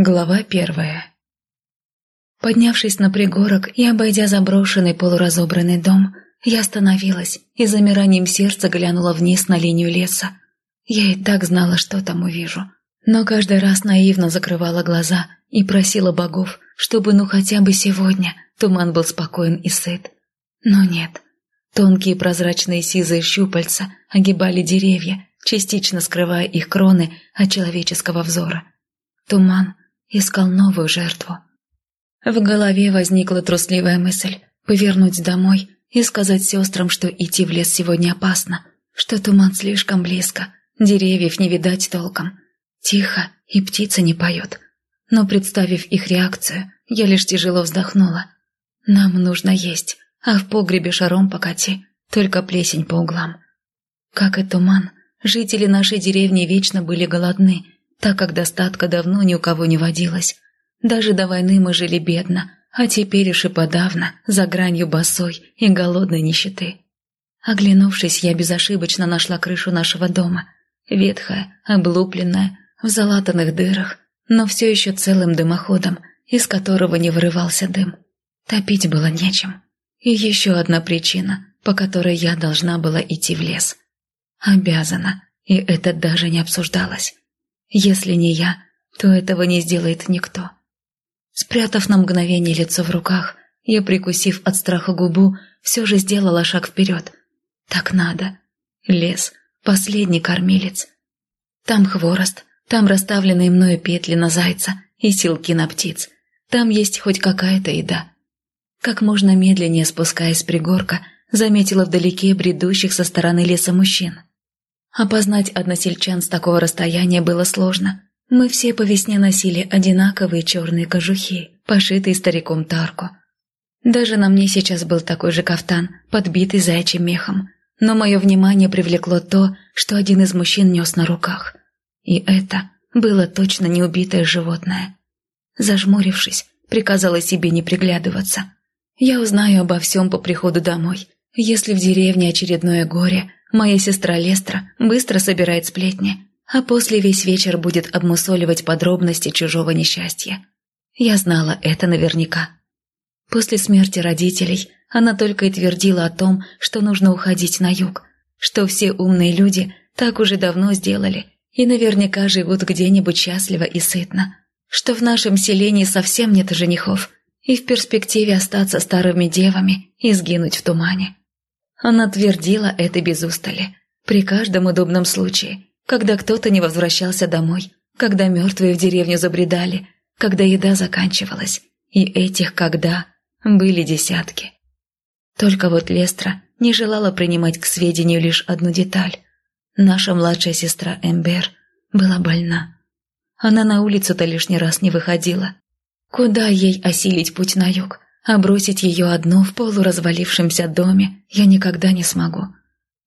Глава первая Поднявшись на пригорок и обойдя заброшенный полуразобранный дом, я остановилась и замиранием сердца глянула вниз на линию леса. Я и так знала, что там увижу, но каждый раз наивно закрывала глаза и просила богов, чтобы ну хотя бы сегодня туман был спокоен и сыт. Но нет. Тонкие прозрачные сизые щупальца огибали деревья, частично скрывая их кроны от человеческого взора. Туман искал новую жертву. В голове возникла трусливая мысль повернуть домой и сказать сестрам, что идти в лес сегодня опасно, что туман слишком близко, деревьев не видать толком. Тихо, и птица не поет. Но, представив их реакцию, я лишь тяжело вздохнула. Нам нужно есть, а в погребе шаром покати, только плесень по углам. Как и туман, жители нашей деревни вечно были голодны, так как достатка давно ни у кого не водилось. Даже до войны мы жили бедно, а теперь уж и подавно, за гранью босой и голодной нищеты. Оглянувшись, я безошибочно нашла крышу нашего дома. Ветхая, облупленная, в залатанных дырах, но все еще целым дымоходом, из которого не вырывался дым. Топить было нечем. И еще одна причина, по которой я должна была идти в лес. Обязана, и это даже не обсуждалось. Если не я, то этого не сделает никто. Спрятав на мгновение лицо в руках, я, прикусив от страха губу, все же сделала шаг вперед. Так надо. Лес, последний кормилец. Там хворост, там расставленные мною петли на зайца и силки на птиц. Там есть хоть какая-то еда. Как можно медленнее спускаясь с пригорка, заметила вдалеке бредущих со стороны леса мужчин. Опознать односельчан с такого расстояния было сложно. Мы все по весне носили одинаковые черные кожухи, пошитые стариком Тарко. Даже на мне сейчас был такой же кафтан, подбитый зайчим мехом. Но мое внимание привлекло то, что один из мужчин нес на руках. И это было точно не убитое животное. Зажмурившись, приказала себе не приглядываться. Я узнаю обо всем по приходу домой. Если в деревне очередное горе, моя сестра Лестра быстро собирает сплетни, а после весь вечер будет обмусоливать подробности чужого несчастья. Я знала это наверняка. После смерти родителей она только и твердила о том, что нужно уходить на юг, что все умные люди так уже давно сделали и наверняка живут где-нибудь счастливо и сытно, что в нашем селении совсем нет женихов и в перспективе остаться старыми девами и сгинуть в тумане. Она твердила это без устали, при каждом удобном случае, когда кто-то не возвращался домой, когда мертвые в деревню забредали, когда еда заканчивалась. И этих «когда» были десятки. Только вот Лестра не желала принимать к сведению лишь одну деталь. Наша младшая сестра Эмбер была больна. Она на улицу-то лишний раз не выходила. Куда ей осилить путь на юг, а бросить ее одну в полуразвалившемся доме я никогда не смогу.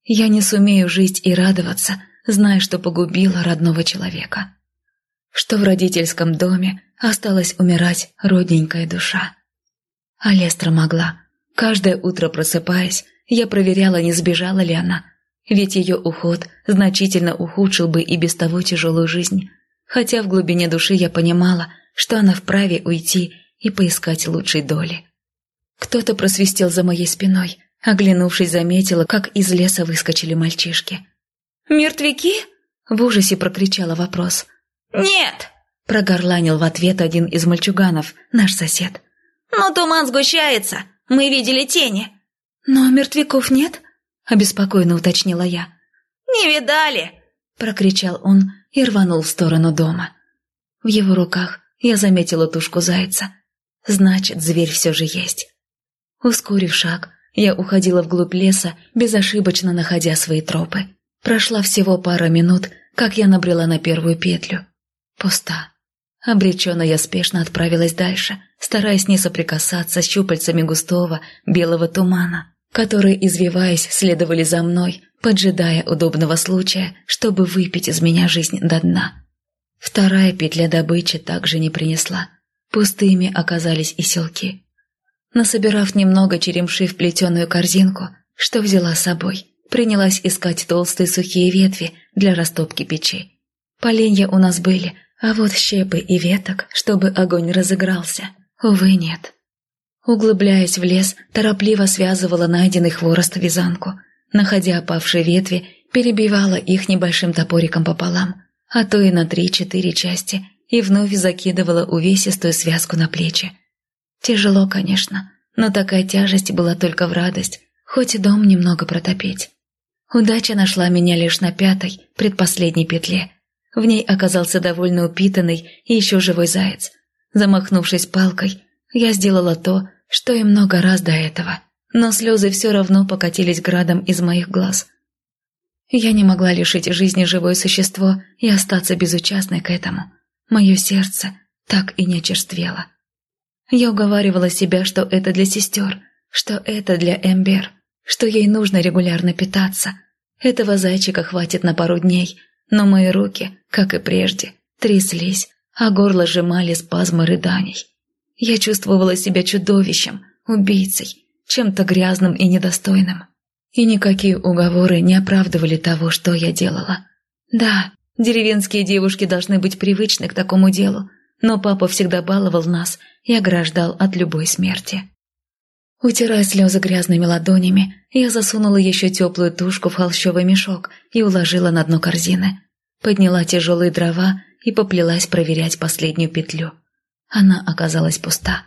Я не сумею жить и радоваться, зная, что погубила родного человека. Что в родительском доме осталась умирать родненькая душа. А Лестра могла. Каждое утро просыпаясь, я проверяла, не сбежала ли она. Ведь ее уход значительно ухудшил бы и без того тяжелую жизнь. Хотя в глубине души я понимала, что она вправе уйти и поискать лучшей доли. Кто-то просвистел за моей спиной. Оглянувшись, заметила, как из леса выскочили мальчишки. «Мертвяки?» — в ужасе прокричала вопрос. «Нет!» — прогорланил в ответ один из мальчуганов, наш сосед. «Но туман сгущается, мы видели тени». «Но мертвяков нет?» — обеспокоенно уточнила я. «Не видали!» — прокричал он и рванул в сторону дома. В его руках я заметила тушку зайца. Значит, зверь все же есть. Ускорив шаг, я уходила вглубь леса, безошибочно находя свои тропы. Прошла всего пара минут, как я набрела на первую петлю. Пуста. Обреченно я спешно отправилась дальше, стараясь не соприкасаться с щупальцами густого белого тумана, которые, извиваясь, следовали за мной, поджидая удобного случая, чтобы выпить из меня жизнь до дна. Вторая петля добычи также не принесла. Пустыми оказались и селки. Насобирав немного черемши в плетеную корзинку, что взяла с собой, принялась искать толстые сухие ветви для растопки печи. Поленья у нас были, А вот щепы и веток, чтобы огонь разыгрался, увы, нет. Углубляясь в лес, торопливо связывала найденный хворост вязанку. Находя опавшие ветви, перебивала их небольшим топориком пополам, а то и на три-четыре части, и вновь закидывала увесистую связку на плечи. Тяжело, конечно, но такая тяжесть была только в радость, хоть и дом немного протопить. Удача нашла меня лишь на пятой, предпоследней петле. В ней оказался довольно упитанный и еще живой заяц. Замахнувшись палкой, я сделала то, что и много раз до этого, но слезы все равно покатились градом из моих глаз. Я не могла лишить жизни живое существо и остаться безучастной к этому. Мое сердце так и не очерствело. Я уговаривала себя, что это для сестер, что это для Эмбер, что ей нужно регулярно питаться. Этого зайчика хватит на пару дней, но мои руки, как и прежде, тряслись, а горло сжимали спазмы рыданий. Я чувствовала себя чудовищем, убийцей, чем-то грязным и недостойным. И никакие уговоры не оправдывали того, что я делала. Да, деревенские девушки должны быть привычны к такому делу, но папа всегда баловал нас и ограждал от любой смерти. Утирая слезы грязными ладонями, я засунула еще теплую тушку в холщовый мешок и уложила на дно корзины. Подняла тяжелые дрова и поплелась проверять последнюю петлю. Она оказалась пуста.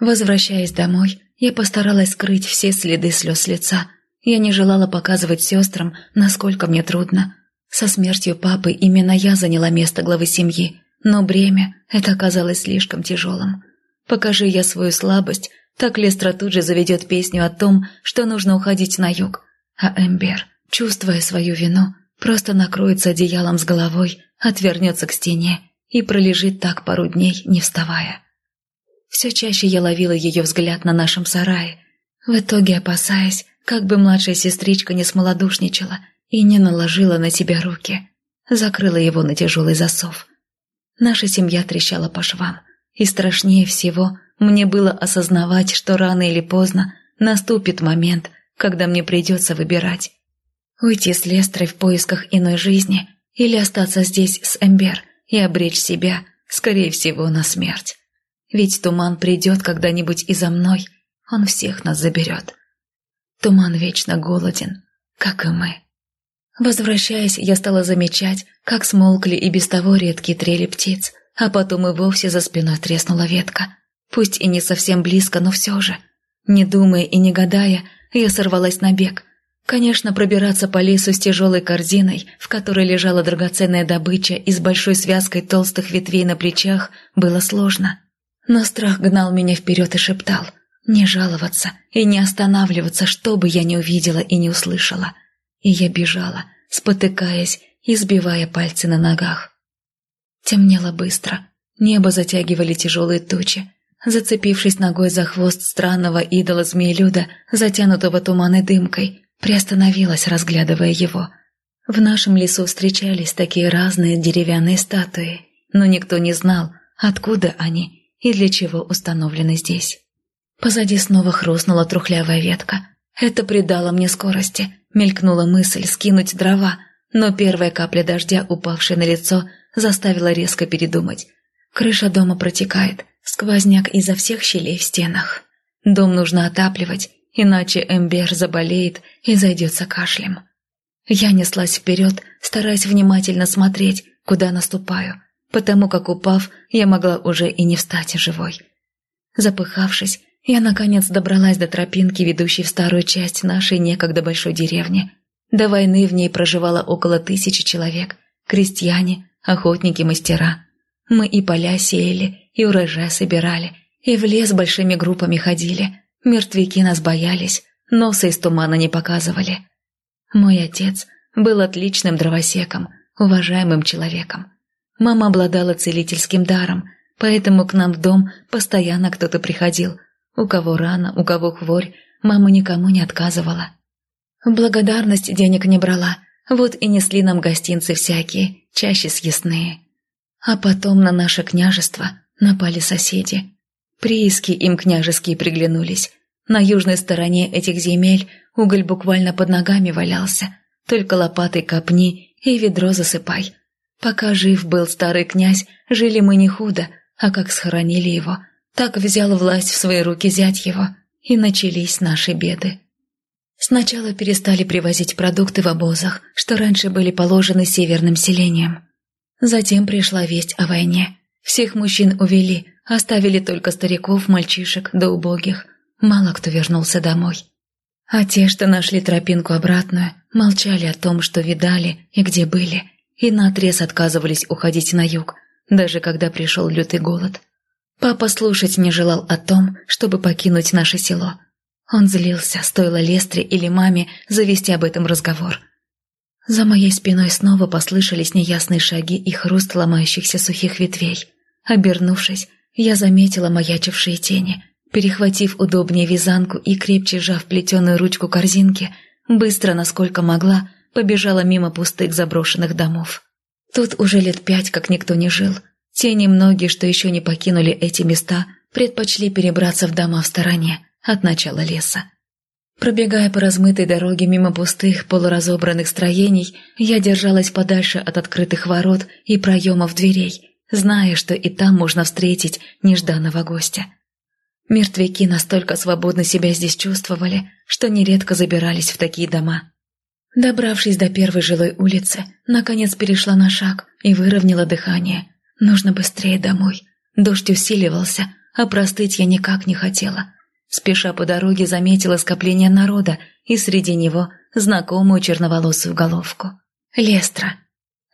Возвращаясь домой, я постаралась скрыть все следы слез лица. Я не желала показывать сестрам, насколько мне трудно. Со смертью папы именно я заняла место главы семьи, но бремя это оказалось слишком тяжелым. Покажи я свою слабость, так Лестра тут же заведет песню о том, что нужно уходить на юг. А Эмбер, чувствуя свою вину, просто накроется одеялом с головой, отвернется к стене и пролежит так пару дней, не вставая. Все чаще я ловила ее взгляд на нашем сарае, в итоге опасаясь, как бы младшая сестричка не смолодушничала и не наложила на себя руки. Закрыла его на тяжелый засов. Наша семья трещала по швам, и страшнее всего мне было осознавать, что рано или поздно наступит момент, когда мне придется выбирать. Уйти с Лестрой в поисках иной жизни или остаться здесь с Эмбер и обречь себя, скорее всего, на смерть. Ведь туман придет когда-нибудь и за мной, он всех нас заберет. Туман вечно голоден, как и мы. Возвращаясь, я стала замечать, как смолкли и без того редкие трели птиц, а потом и вовсе за спиной треснула ветка. Пусть и не совсем близко, но все же. Не думая и не гадая, я сорвалась на бег, Конечно, пробираться по лесу с тяжелой корзиной, в которой лежала драгоценная добыча и с большой связкой толстых ветвей на плечах, было сложно. Но страх гнал меня вперед и шептал «Не жаловаться и не останавливаться, что бы я не увидела и не услышала». И я бежала, спотыкаясь и сбивая пальцы на ногах. Темнело быстро, небо затягивали тяжелые тучи. Зацепившись ногой за хвост странного идола змеелюда, затянутого туманной дымкой, приостановилась, разглядывая его. В нашем лесу встречались такие разные деревянные статуи, но никто не знал, откуда они и для чего установлены здесь. Позади снова хрустнула трухлявая ветка. Это придало мне скорости. Мелькнула мысль скинуть дрова, но первая капля дождя, упавшая на лицо, заставила резко передумать. Крыша дома протекает, сквозняк изо всех щелей в стенах. Дом нужно отапливать, иначе Эмбер заболеет и зайдется кашлем. Я неслась вперед, стараясь внимательно смотреть, куда наступаю, потому как, упав, я могла уже и не встать живой. Запыхавшись, я наконец добралась до тропинки, ведущей в старую часть нашей некогда большой деревни. До войны в ней проживало около тысячи человек, крестьяне, охотники, мастера. Мы и поля сеяли, и урожай собирали, и в лес большими группами ходили – Мертвяки нас боялись, носа из тумана не показывали. Мой отец был отличным дровосеком, уважаемым человеком. Мама обладала целительским даром, поэтому к нам в дом постоянно кто-то приходил. У кого рана, у кого хворь, мама никому не отказывала. Благодарность денег не брала, вот и несли нам гостинцы всякие, чаще съестные. А потом на наше княжество напали соседи. Прииски им княжеские приглянулись. На южной стороне этих земель уголь буквально под ногами валялся. Только лопатой копни и ведро засыпай. Пока жив был старый князь, жили мы не худо, а как схоронили его, так взял власть в свои руки зять его, и начались наши беды. Сначала перестали привозить продукты в обозах, что раньше были положены северным селениям. Затем пришла весть о войне. Всех мужчин увели, оставили только стариков, мальчишек да убогих. Мало кто вернулся домой. А те, что нашли тропинку обратную, молчали о том, что видали и где были, и наотрез отказывались уходить на юг, даже когда пришел лютый голод. Папа слушать не желал о том, чтобы покинуть наше село. Он злился, стоило Лестре или маме завести об этом разговор. За моей спиной снова послышались неясные шаги и хруст ломающихся сухих ветвей. Обернувшись, я заметила маячившие тени. Перехватив удобнее вязанку и крепче сжав плетеную ручку корзинки, быстро, насколько могла, побежала мимо пустых заброшенных домов. Тут уже лет пять, как никто не жил. Те немногие, что еще не покинули эти места, предпочли перебраться в дома в стороне от начала леса. Пробегая по размытой дороге мимо пустых, полуразобранных строений, я держалась подальше от открытых ворот и проемов дверей, зная, что и там можно встретить нежданного гостя. Мертвяки настолько свободно себя здесь чувствовали, что нередко забирались в такие дома. Добравшись до первой жилой улицы, наконец перешла на шаг и выровняла дыхание. Нужно быстрее домой. Дождь усиливался, а простыть я никак не хотела. Спеша по дороге заметила скопление народа и среди него знакомую черноволосую головку. Лестра.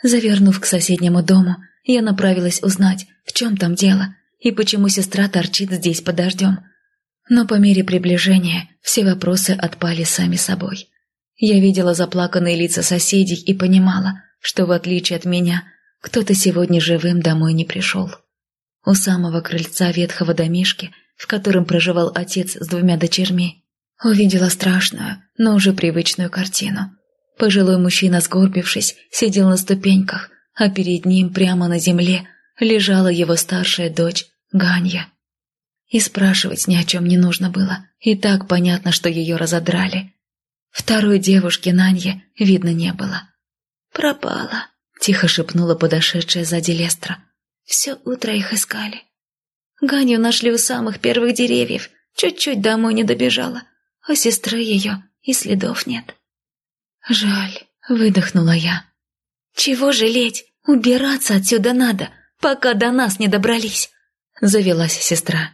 Завернув к соседнему дому, я направилась узнать, в чем там дело и почему сестра торчит здесь под дождем. Но по мере приближения все вопросы отпали сами собой. Я видела заплаканные лица соседей и понимала, что в отличие от меня, кто-то сегодня живым домой не пришел. У самого крыльца ветхого домишки, в котором проживал отец с двумя дочерьми, увидела страшную, но уже привычную картину. Пожилой мужчина, сгорбившись, сидел на ступеньках, а перед ним прямо на земле лежала его старшая дочь Ганья. И спрашивать ни о чем не нужно было, и так понятно, что ее разодрали. Второй девушки Нанье видно не было. «Пропала», — тихо шепнула подошедшая сзади Лестра. «Все утро их искали. Ганю нашли у самых первых деревьев, чуть-чуть домой не добежала, а сестры ее и следов нет». «Жаль», — выдохнула я. «Чего жалеть? Убираться отсюда надо, пока до нас не добрались», — завелась сестра.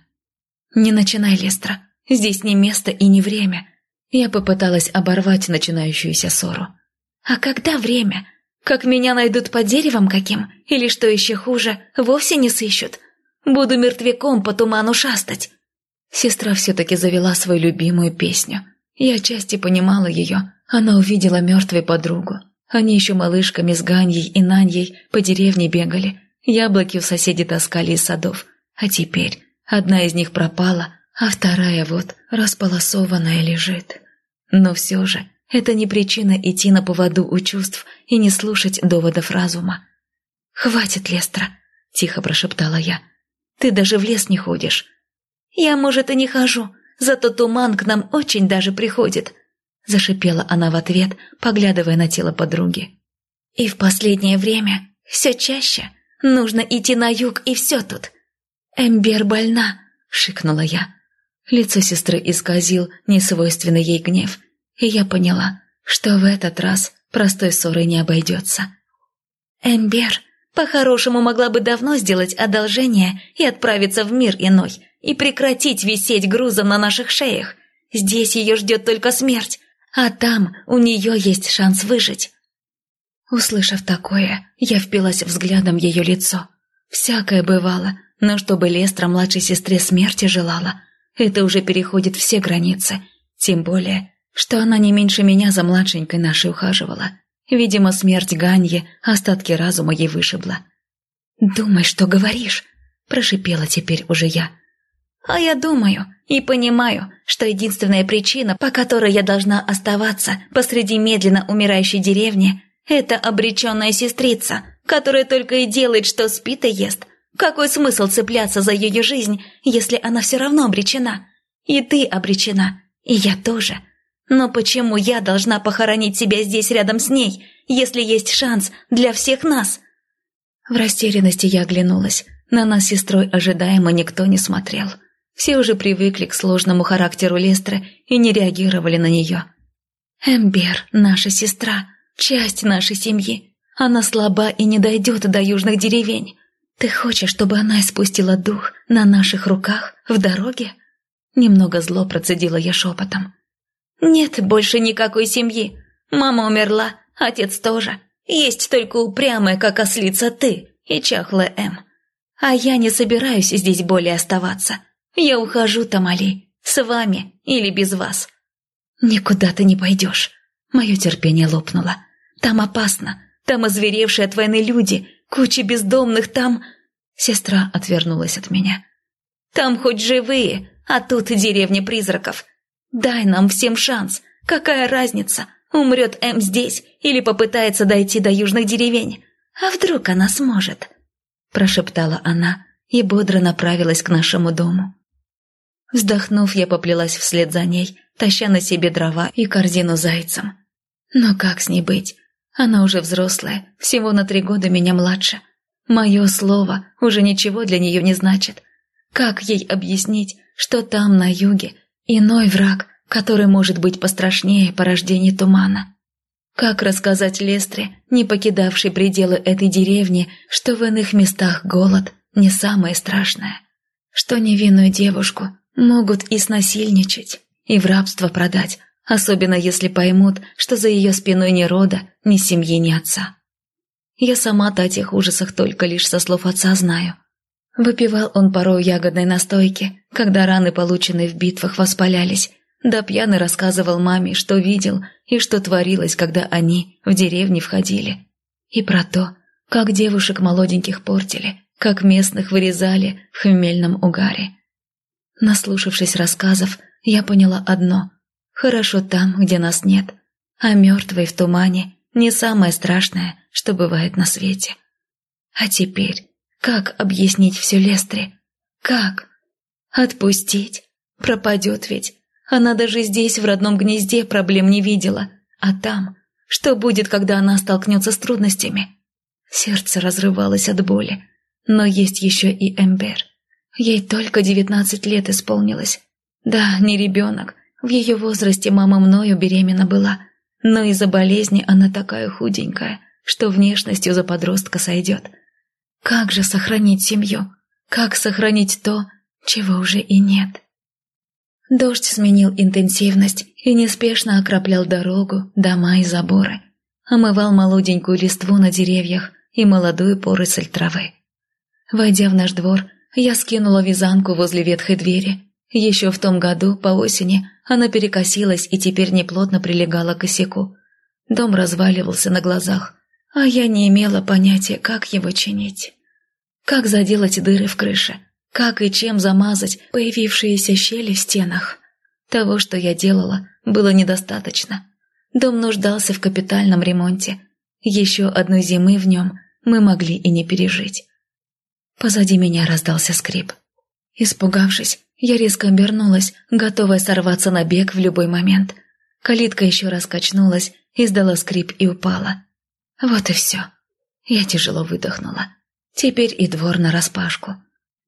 «Не начинай, Лестра, здесь не место и не время. Я попыталась оборвать начинающуюся ссору. «А когда время? Как меня найдут под деревом каким? Или, что еще хуже, вовсе не сыщут? Буду мертвяком по туману шастать!» Сестра все-таки завела свою любимую песню. Я отчасти понимала ее. Она увидела мертвую подругу. Они еще малышками с Ганьей и Наньей по деревне бегали. Яблоки у соседей таскали из садов. А теперь одна из них пропала, а вторая вот располосованная лежит. Но все же это не причина идти на поводу у чувств и не слушать доводов разума. «Хватит, Лестра!» – тихо прошептала я. «Ты даже в лес не ходишь». «Я, может, и не хожу, зато туман к нам очень даже приходит», – зашипела она в ответ, поглядывая на тело подруги. «И в последнее время все чаще нужно идти на юг, и все тут. Эмбер больна», – шикнула я. Лицо сестры исказил несвойственный ей гнев, и я поняла, что в этот раз простой ссорой не обойдется. «Эмбер, по-хорошему могла бы давно сделать одолжение и отправиться в мир иной, и прекратить висеть грузом на наших шеях. Здесь ее ждет только смерть, а там у нее есть шанс выжить». Услышав такое, я впилась взглядом в ее лицо. Всякое бывало, но чтобы Лестра младшей сестре смерти желала – это уже переходит все границы. Тем более, что она не меньше меня за младшенькой нашей ухаживала. Видимо, смерть Ганье остатки разума ей вышибла. «Думай, что говоришь», – прошипела теперь уже я. «А я думаю и понимаю, что единственная причина, по которой я должна оставаться посреди медленно умирающей деревни, это обреченная сестрица, которая только и делает, что спит и ест, какой смысл цепляться за ее жизнь, если она все равно обречена? И ты обречена, и я тоже. Но почему я должна похоронить себя здесь рядом с ней, если есть шанс для всех нас? В растерянности я оглянулась. На нас с сестрой ожидаемо никто не смотрел. Все уже привыкли к сложному характеру Лестра и не реагировали на нее. «Эмбер, наша сестра, часть нашей семьи. Она слаба и не дойдет до южных деревень. Ты хочешь, чтобы она испустила дух на наших руках в дороге?» Немного зло процедила я шепотом. «Нет больше никакой семьи. Мама умерла, отец тоже. Есть только упрямая, как ослица ты и чахлая М. А я не собираюсь здесь более оставаться. Я ухожу, Тамали, с вами или без вас». «Никуда ты не пойдешь». Мое терпение лопнуло. «Там опасно. Там озверевшие от войны люди, куча бездомных, там...» Сестра отвернулась от меня. «Там хоть живые, а тут деревня призраков. Дай нам всем шанс. Какая разница, умрет М здесь или попытается дойти до южных деревень? А вдруг она сможет?» Прошептала она и бодро направилась к нашему дому. Вздохнув, я поплелась вслед за ней, таща на себе дрова и корзину зайцем. Но как с ней быть? Она уже взрослая, всего на три года меня младше. Мое слово уже ничего для нее не значит. Как ей объяснить, что там, на юге, иной враг, который может быть пострашнее порождения тумана? Как рассказать Лестре, не покидавшей пределы этой деревни, что в иных местах голод не самое страшное? Что невинную девушку могут и снасильничать, и в рабство продать, особенно если поймут, что за ее спиной ни рода, ни семьи, ни отца. Я сама-то о тех ужасах только лишь со слов отца знаю. Выпивал он порой ягодной настойки, когда раны, полученные в битвах, воспалялись, да пьяный рассказывал маме, что видел и что творилось, когда они в деревне входили. И про то, как девушек молоденьких портили, как местных вырезали в хмельном угаре. Наслушавшись рассказов, я поняла одно. Хорошо там, где нас нет, а мертвые в тумане не самое страшное, что бывает на свете. А теперь, как объяснить все Лестре? Как? Отпустить? Пропадет ведь. Она даже здесь, в родном гнезде, проблем не видела. А там? Что будет, когда она столкнется с трудностями? Сердце разрывалось от боли. Но есть еще и Эмбер. Ей только девятнадцать лет исполнилось. Да, не ребенок. В ее возрасте мама мною беременна была. Но из-за болезни она такая худенькая, что внешностью за подростка сойдет. Как же сохранить семью? Как сохранить то, чего уже и нет? Дождь сменил интенсивность и неспешно окроплял дорогу, дома и заборы. Омывал молоденькую листву на деревьях и молодую поросль травы. Войдя в наш двор, я скинула вязанку возле ветхой двери. Еще в том году, по осени, она перекосилась и теперь неплотно прилегала к косяку. Дом разваливался на глазах, а я не имела понятия, как его чинить. Как заделать дыры в крыше – как и чем замазать появившиеся щели в стенах? Того, что я делала, было недостаточно. Дом нуждался в капитальном ремонте. Еще одной зимы в нем мы могли и не пережить. Позади меня раздался скрип. Испугавшись, я резко обернулась, готовая сорваться на бег в любой момент. Калитка еще раз качнулась, издала скрип и упала. Вот и все. Я тяжело выдохнула. Теперь и двор нараспашку.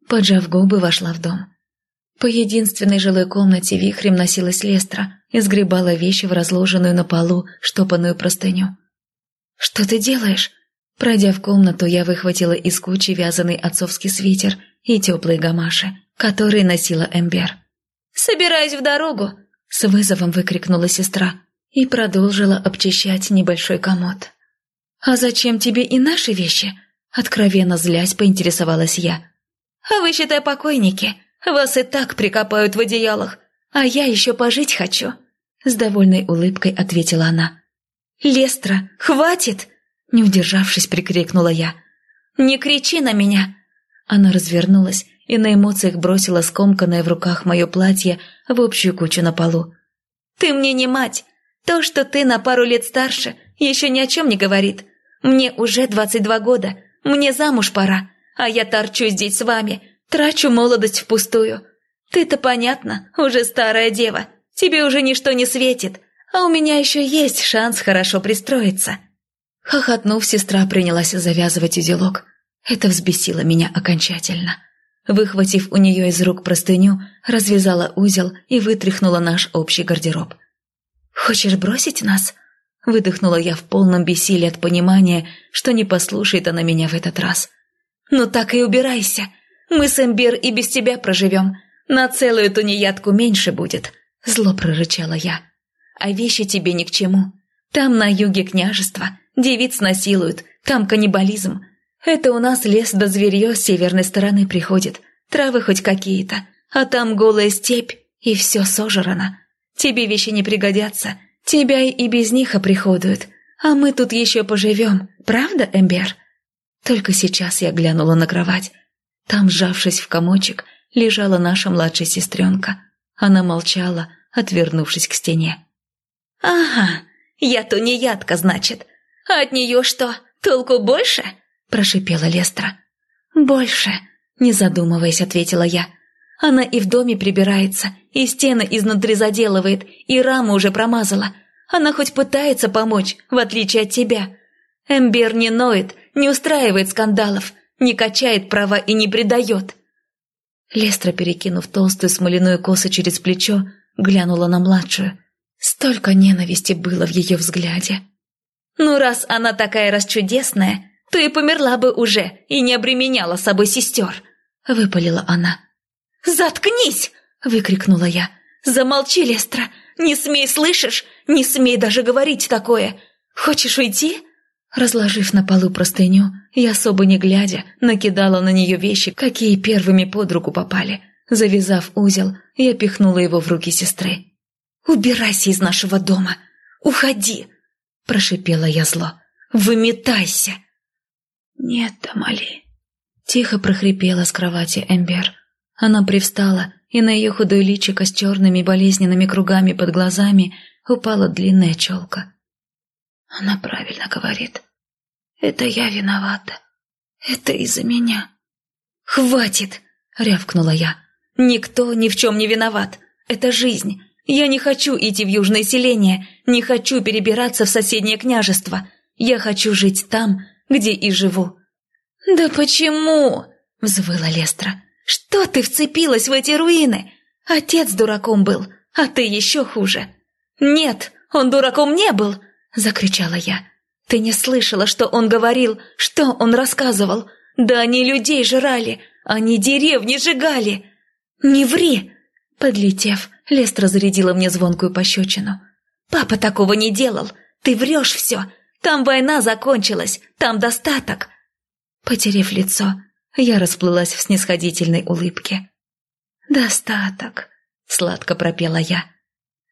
Поджав губы, вошла в дом. По единственной жилой комнате вихрем носилась Лестра и сгребала вещи в разложенную на полу штопанную простыню. «Что ты делаешь?» Пройдя в комнату, я выхватила из кучи вязаный отцовский свитер и теплые гамаши, которые носила Эмбер. «Собираюсь в дорогу!» — с вызовом выкрикнула сестра и продолжила обчищать небольшой комод. «А зачем тебе и наши вещи?» — откровенно злясь поинтересовалась я. А вы, считай, покойники. Вас и так прикопают в одеялах. А я еще пожить хочу». С довольной улыбкой ответила она. «Лестра, хватит!» Не удержавшись, прикрикнула я. «Не кричи на меня!» Она развернулась и на эмоциях бросила скомканное в руках мое платье в общую кучу на полу. «Ты мне не мать! То, что ты на пару лет старше, еще ни о чем не говорит. Мне уже двадцать два года, мне замуж пора, а я торчу здесь с вами, трачу молодость впустую. Ты-то, понятно, уже старая дева, тебе уже ничто не светит, а у меня еще есть шанс хорошо пристроиться». Хохотнув, сестра принялась завязывать узелок. Это взбесило меня окончательно. Выхватив у нее из рук простыню, развязала узел и вытряхнула наш общий гардероб. «Хочешь бросить нас?» Выдохнула я в полном бессилии от понимания, что не послушает она меня в этот раз. «Ну так и убирайся. Мы с Эмбер и без тебя проживем. На целую тунеядку меньше будет», — зло прорычала я. «А вещи тебе ни к чему. Там на юге княжество, девиц насилуют, там каннибализм. Это у нас лес до да зверье с северной стороны приходит, травы хоть какие-то, а там голая степь, и все сожрано. Тебе вещи не пригодятся, тебя и без них оприходуют, а мы тут еще поживем, правда, Эмбер?» Только сейчас я глянула на кровать. Там, сжавшись в комочек, лежала наша младшая сестренка. Она молчала, отвернувшись к стене. «Ага, я то не ядка, значит. А от нее что, толку больше?» – прошипела Лестра. «Больше», – не задумываясь, ответила я. Она и в доме прибирается, и стены изнутри заделывает, и раму уже промазала. Она хоть пытается помочь, в отличие от тебя. Эмбер не ноет, не устраивает скандалов, не качает права и не предает». Лестра, перекинув толстую смоляную косу через плечо, глянула на младшую. Столько ненависти было в ее взгляде. «Ну, раз она такая расчудесная, то и померла бы уже и не обременяла собой сестер», — выпалила она. «Заткнись!» — выкрикнула я. «Замолчи, Лестра! Не смей, слышишь? Не смей даже говорить такое! Хочешь уйти?» Разложив на полу простыню, я особо не глядя, накидала на нее вещи, какие первыми под руку попали. Завязав узел, я пихнула его в руки сестры. «Убирайся из нашего дома! Уходи!» – прошипела я зло. «Выметайся!» «Нет, Тамали!» – тихо прохрипела с кровати Эмбер. Она привстала, и на ее худой личико с черными болезненными кругами под глазами упала длинная челка. Она правильно говорит. Это я виновата. Это из-за меня. «Хватит!» — рявкнула я. «Никто ни в чем не виноват. Это жизнь. Я не хочу идти в южное селение, не хочу перебираться в соседнее княжество. Я хочу жить там, где и живу». «Да почему?» — взвыла Лестра. «Что ты вцепилась в эти руины? Отец дураком был, а ты еще хуже». «Нет, он дураком не был!» — закричала я. «Ты не слышала, что он говорил, что он рассказывал? Да они людей жрали, они деревни сжигали!» «Не ври!» Подлетев, Лестра зарядила мне звонкую пощечину. «Папа такого не делал! Ты врешь все! Там война закончилась, там достаток!» Потерев лицо, я расплылась в снисходительной улыбке. «Достаток!» — сладко пропела я.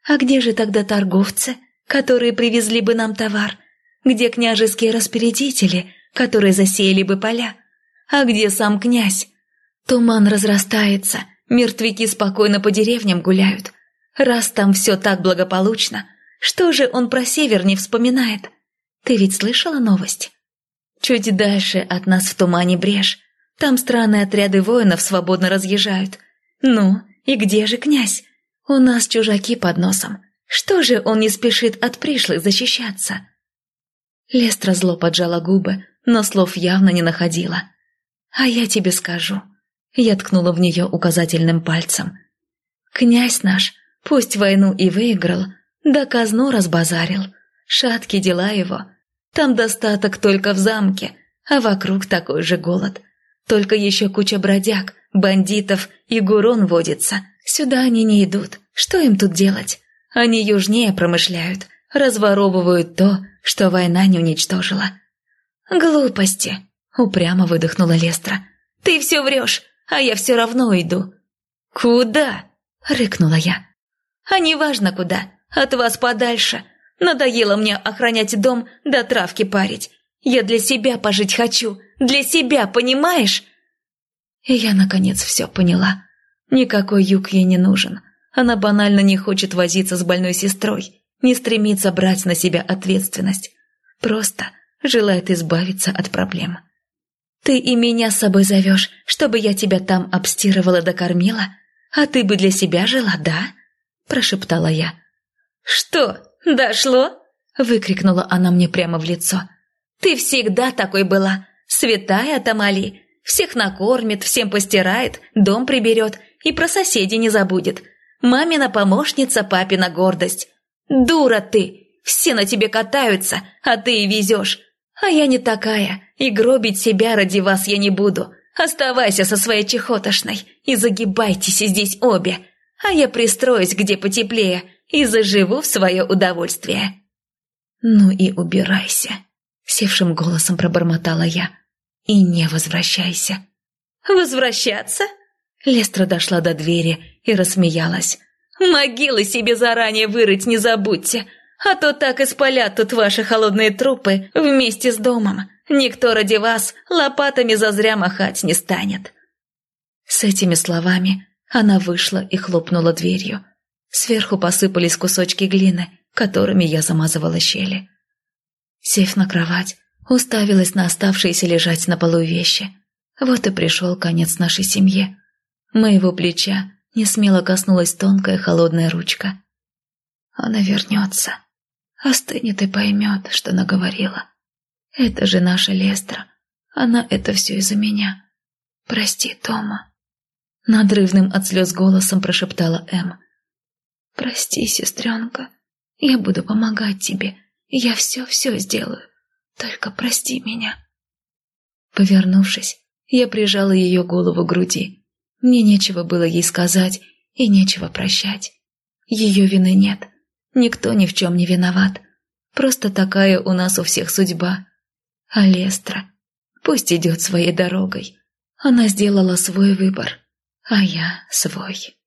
«А где же тогда торговцы?» которые привезли бы нам товар? Где княжеские распорядители, которые засеяли бы поля? А где сам князь? Туман разрастается, мертвяки спокойно по деревням гуляют. Раз там все так благополучно, что же он про север не вспоминает? Ты ведь слышала новость? Чуть дальше от нас в тумане брешь. Там странные отряды воинов свободно разъезжают. Ну, и где же князь? У нас чужаки под носом. Что же он не спешит от пришлых защищаться? Лестра зло поджала губы, но слов явно не находила. «А я тебе скажу». Я ткнула в нее указательным пальцем. «Князь наш, пусть войну и выиграл, да казну разбазарил. Шатки дела его. Там достаток только в замке, а вокруг такой же голод. Только еще куча бродяг, бандитов и гурон водится. Сюда они не идут. Что им тут делать? Они южнее промышляют, разворовывают то, что война не уничтожила. «Глупости!» — упрямо выдохнула Лестра. «Ты все врешь, а я все равно иду». «Куда?» — рыкнула я. «А неважно куда, от вас подальше. Надоело мне охранять дом да травки парить. Я для себя пожить хочу, для себя, понимаешь?» И я, наконец, все поняла. Никакой юг ей не нужен. Она банально не хочет возиться с больной сестрой, не стремится брать на себя ответственность. Просто желает избавиться от проблем. «Ты и меня с собой зовешь, чтобы я тебя там обстирывала да кормила? А ты бы для себя жила, да?» – прошептала я. «Что, дошло?» – выкрикнула она мне прямо в лицо. «Ты всегда такой была, Святая Тамали. Всех накормит, всем постирает, дом приберет и про соседей не забудет. Мамина помощница, папина гордость. Дура ты! Все на тебе катаются, а ты и везешь. А я не такая, и гробить себя ради вас я не буду. Оставайся со своей чехотошной и загибайтесь здесь обе, а я пристроюсь где потеплее и заживу в свое удовольствие». «Ну и убирайся», — севшим голосом пробормотала я. «И не возвращайся». «Возвращаться?» Лестра дошла до двери и рассмеялась. «Могилы себе заранее вырыть не забудьте, а то так и спалят тут ваши холодные трупы вместе с домом. Никто ради вас лопатами зазря махать не станет». С этими словами она вышла и хлопнула дверью. Сверху посыпались кусочки глины, которыми я замазывала щели. Сев на кровать, уставилась на оставшиеся лежать на полу вещи. Вот и пришел конец нашей семье. Моего плеча не смело коснулась тонкая холодная ручка. Она вернется, остынет и поймет, что наговорила. Это же наша Лестра. Она это все из-за меня. Прости, Тома. Надрывным от слез голосом прошептала Эм. Прости, сестренка. Я буду помогать тебе. Я все-все сделаю. Только прости меня. Повернувшись, я прижала ее голову к груди. Мне нечего было ей сказать и нечего прощать. Ее вины нет. Никто ни в чем не виноват. Просто такая у нас у всех судьба. А Лестра пусть идет своей дорогой. Она сделала свой выбор, а я свой.